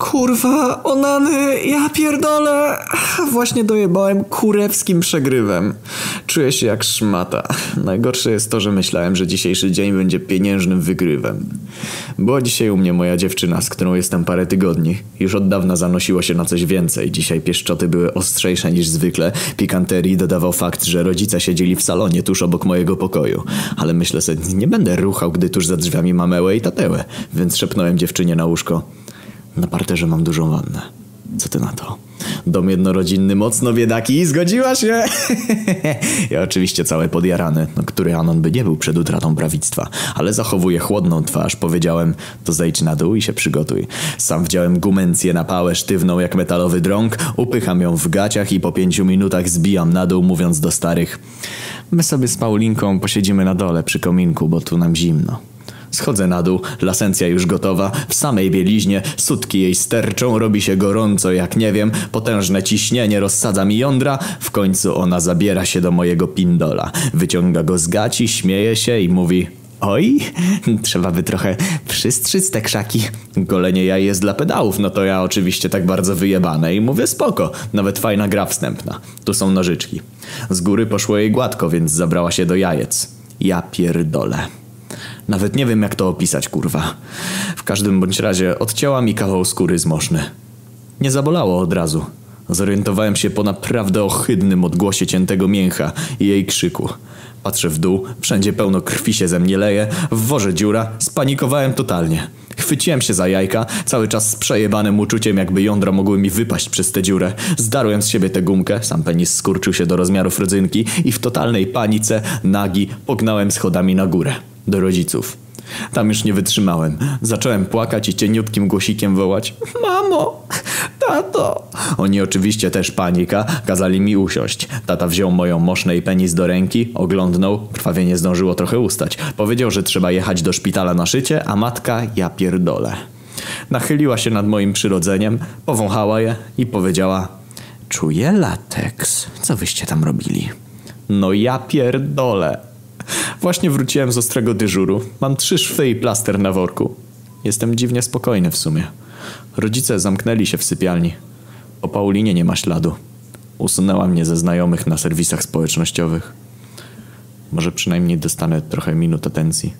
Kurwa, onany, ja pierdolę. Właśnie dojebałem kurewskim przegrywem. Czuję się jak szmata. Najgorsze jest to, że myślałem, że dzisiejszy dzień będzie pieniężnym wygrywem. Była dzisiaj u mnie moja dziewczyna, z którą jestem parę tygodni. Już od dawna zanosiło się na coś więcej. Dzisiaj pieszczoty były ostrzejsze niż zwykle. Pikanterii dodawał fakt, że rodzice siedzieli w salonie tuż obok mojego pokoju. Ale myślę sobie, nie będę ruchał, gdy tuż za drzwiami mamełę i tatełę. Więc szepnąłem dziewczynie na łóżko. Na parterze mam dużą wannę. Co ty na to? Dom jednorodzinny, mocno biedaki, zgodziła się? ja oczywiście cały podjarany, no, który Anon by nie był przed utratą prawictwa, ale zachowuję chłodną twarz. Powiedziałem, to zejdź na dół i się przygotuj. Sam wziąłem gumencję na pałę sztywną jak metalowy drąg, upycham ją w gaciach i po pięciu minutach zbijam na dół, mówiąc do starych My sobie z Paulinką posiedzimy na dole przy kominku, bo tu nam zimno. Schodzę na dół, lasencja już gotowa, w samej bieliźnie, sutki jej sterczą, robi się gorąco jak nie wiem, potężne ciśnienie rozsadza mi jądra, w końcu ona zabiera się do mojego pindola. Wyciąga go z gaci, śmieje się i mówi... Oj, trzeba by trochę przystrzyc te krzaki. Golenie jaj jest dla pedałów, no to ja oczywiście tak bardzo wyjebane i mówię spoko, nawet fajna gra wstępna. Tu są nożyczki. Z góry poszło jej gładko, więc zabrała się do jajec. Ja pierdolę. Nawet nie wiem jak to opisać, kurwa. W każdym bądź razie odcięła mi kawał skóry z moszny. Nie zabolało od razu. Zorientowałem się po naprawdę ohydnym odgłosie ciętego mięcha i jej krzyku. Patrzę w dół, wszędzie pełno krwi się ze mnie leje, w worze dziura, spanikowałem totalnie. Chwyciłem się za jajka, cały czas z przejebanym uczuciem, jakby jądra mogły mi wypaść przez tę dziurę. Zdarłem z siebie tę gumkę, sam penis skurczył się do rozmiarów rodzynki i w totalnej panice, nagi, pognałem schodami na górę do rodziców. Tam już nie wytrzymałem. Zacząłem płakać i cieniutkim głosikiem wołać Mamo! Tato! Oni oczywiście też panika, kazali mi usiąść. Tata wziął moją moszne i penis do ręki, oglądnął, krwawienie zdążyło trochę ustać. Powiedział, że trzeba jechać do szpitala na szycie, a matka ja pierdolę. Nachyliła się nad moim przyrodzeniem, powąchała je i powiedziała Czuję lateks. Co wyście tam robili? No ja pierdolę. Właśnie wróciłem z ostrego dyżuru. Mam trzy szwy i plaster na worku. Jestem dziwnie spokojny w sumie. Rodzice zamknęli się w sypialni. O Paulinie nie ma śladu. Usunęła mnie ze znajomych na serwisach społecznościowych. Może przynajmniej dostanę trochę minut atencji.